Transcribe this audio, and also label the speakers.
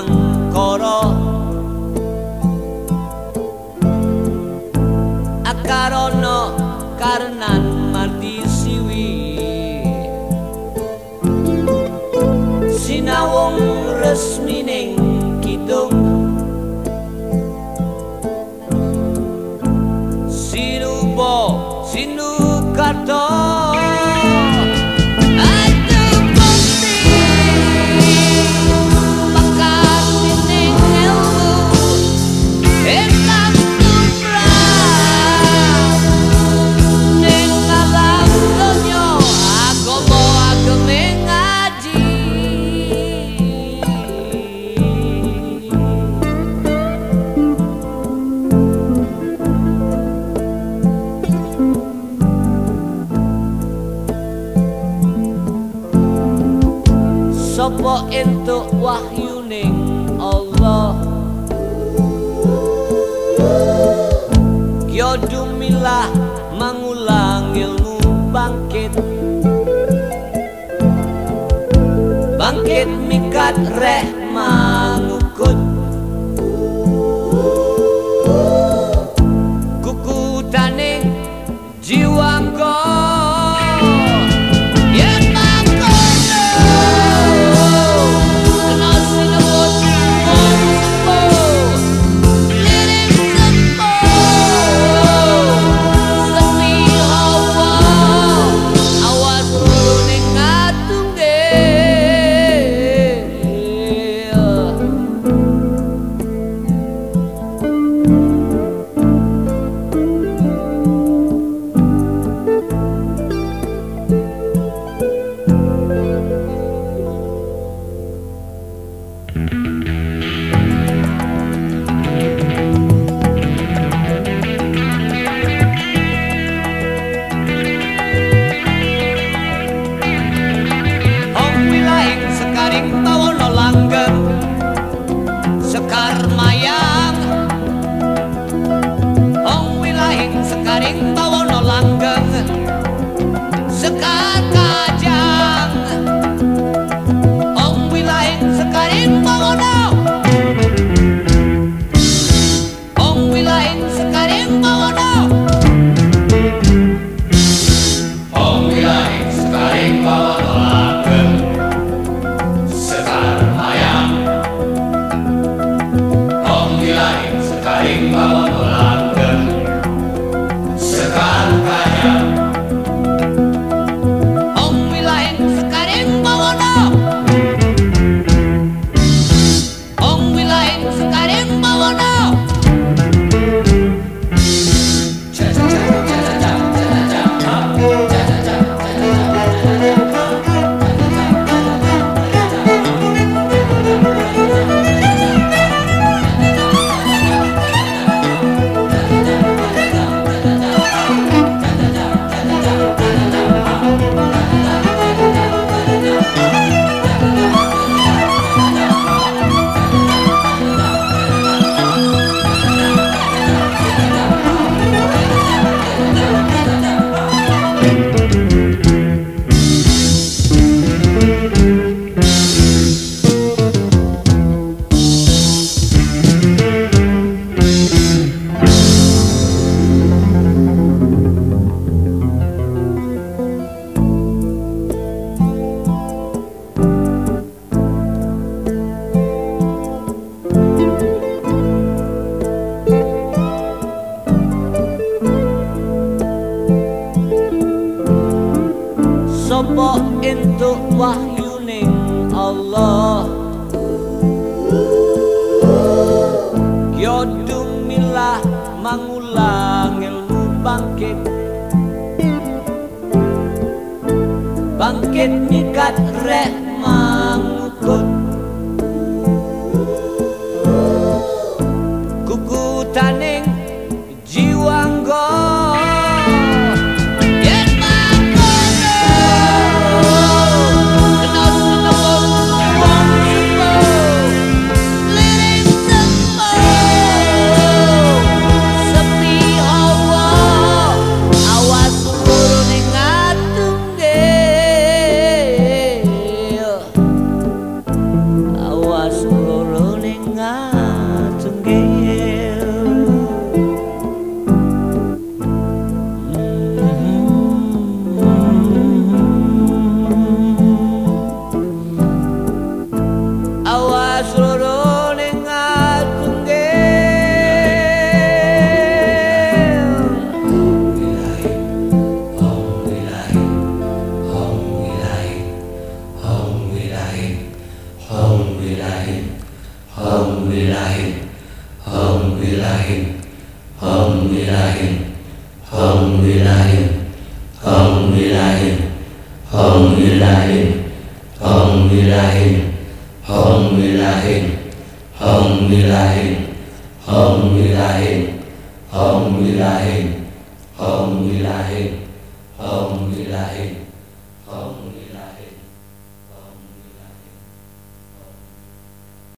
Speaker 1: ancora Akarono karnan mardi siwi. Sinawong resmining Sopo entuk wahyuning Allah? Yo dumilah mangulang ilmu bangkit. Bangkit mikat reh langgeng Sekar kajang. Om wilaing sekaring tawono Om wilaing sekaring tawono
Speaker 2: Om wilayah sekaring bawono langgeng Sekar mayang Om wilayah sekaring bawono langgeng
Speaker 1: entuk wahyuning Allah. Yo dumilah mangulang ilmu bangkit. Bangkit mikat reh
Speaker 2: Hong Wilahim Hong Wilahim Hong Wilahim Hong Wilahim Hong Wilahim Hong